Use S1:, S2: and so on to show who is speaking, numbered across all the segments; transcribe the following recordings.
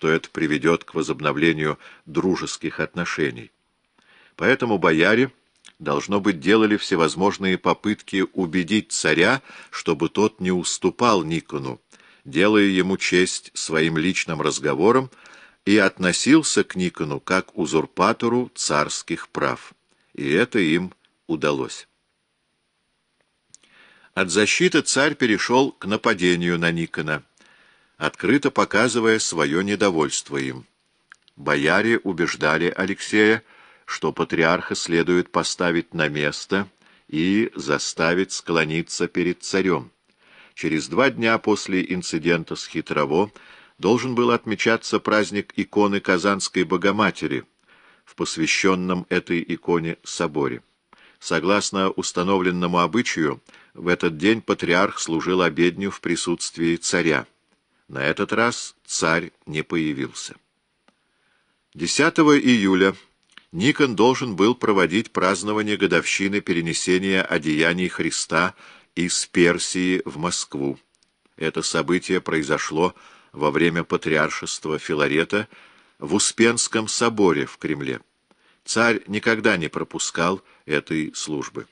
S1: что это приведет к возобновлению дружеских отношений. Поэтому бояре, должно быть, делали всевозможные попытки убедить царя, чтобы тот не уступал Никону, делая ему честь своим личным разговором, и относился к Никону как узурпатору царских прав. И это им удалось. От защиты царь перешел к нападению на Никона, открыто показывая свое недовольство им. Бояре убеждали Алексея, что патриарха следует поставить на место и заставить склониться перед царем. Через два дня после инцидента с Хитрово должен был отмечаться праздник иконы Казанской Богоматери в посвященном этой иконе соборе. Согласно установленному обычаю, в этот день патриарх служил обедню в присутствии царя. На этот раз царь не появился. 10 июля Никон должен был проводить празднование годовщины перенесения одеяний Христа из Персии в Москву. Это событие произошло во время патриаршества Филарета в Успенском соборе в Кремле. Царь никогда не пропускал этой службы.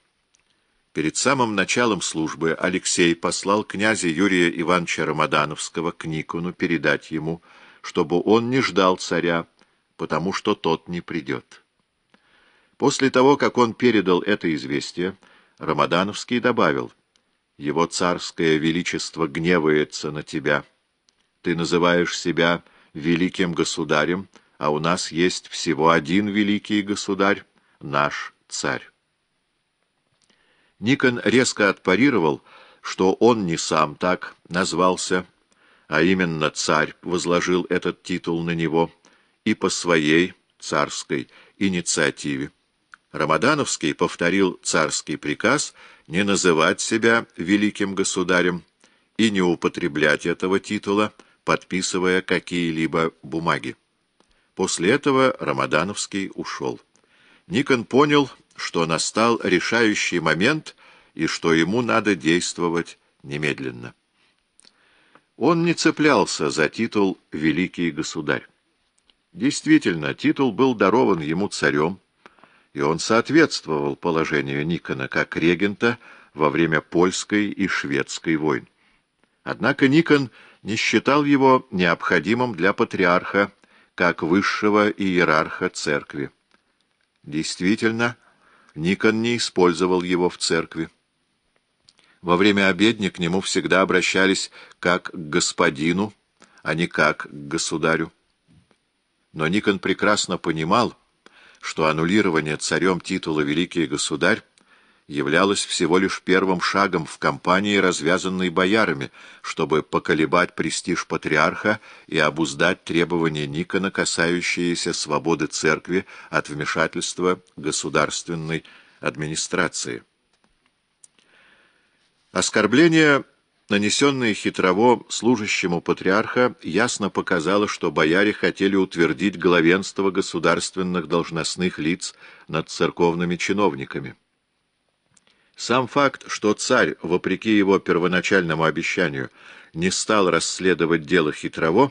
S1: Перед самым началом службы Алексей послал князя Юрия Ивановича Рамадановского к Никону передать ему, чтобы он не ждал царя, потому что тот не придет. После того, как он передал это известие, Рамадановский добавил, «Его царское величество гневается на тебя. Ты называешь себя великим государем, а у нас есть всего один великий государь, наш царь». Никон резко отпарировал, что он не сам так назвался, а именно царь возложил этот титул на него и по своей царской инициативе. Рамадановский повторил царский приказ не называть себя великим государем и не употреблять этого титула, подписывая какие-либо бумаги. После этого Рамадановский ушел. Никон понял, что настал решающий момент и что ему надо действовать немедленно. Он не цеплялся за титул «Великий государь». Действительно, титул был дарован ему царем, и он соответствовал положению Никона как регента во время польской и шведской войн. Однако Никон не считал его необходимым для патриарха как высшего иерарха церкви. Действительно, Никон не использовал его в церкви. Во время обедни к нему всегда обращались как к господину, а не как к государю. Но Никон прекрасно понимал, что аннулирование царем титула «Великий государь» являлось всего лишь первым шагом в кампании, развязанной боярами, чтобы поколебать престиж патриарха и обуздать требования Никона, касающиеся свободы церкви от вмешательства государственной администрации. Оскорбление, нанесенное хитрово служащему патриарха, ясно показало, что бояре хотели утвердить главенство государственных должностных лиц над церковными чиновниками. Сам факт, что царь, вопреки его первоначальному обещанию, не стал расследовать дело хитрово,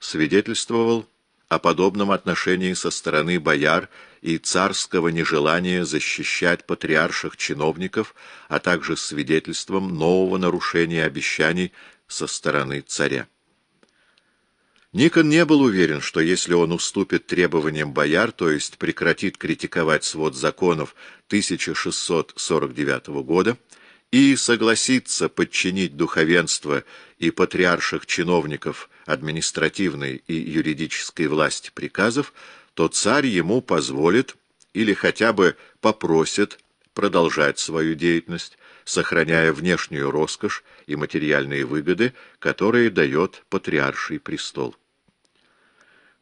S1: свидетельствовал о подобном отношении со стороны бояр и царского нежелания защищать патриарших чиновников, а также свидетельством нового нарушения обещаний со стороны царя. Никон не был уверен, что если он уступит требованиям бояр, то есть прекратит критиковать свод законов 1649 года и согласится подчинить духовенство и патриарших чиновников административной и юридической власти приказов, то царь ему позволит или хотя бы попросит продолжать свою деятельность, сохраняя внешнюю роскошь и материальные выгоды, которые дает патриарший престол.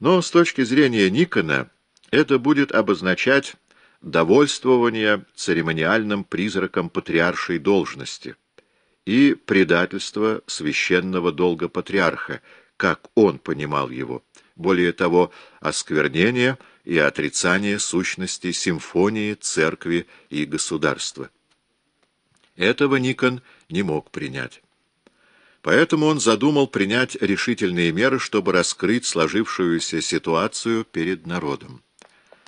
S1: Но с точки зрения Никона это будет обозначать довольствование церемониальным призраком патриаршей должности и предательство священного долга патриарха, как он понимал его, более того, осквернение и отрицание сущности симфонии церкви и государства. Этого Никон не мог принять. Поэтому он задумал принять решительные меры, чтобы раскрыть сложившуюся ситуацию перед народом.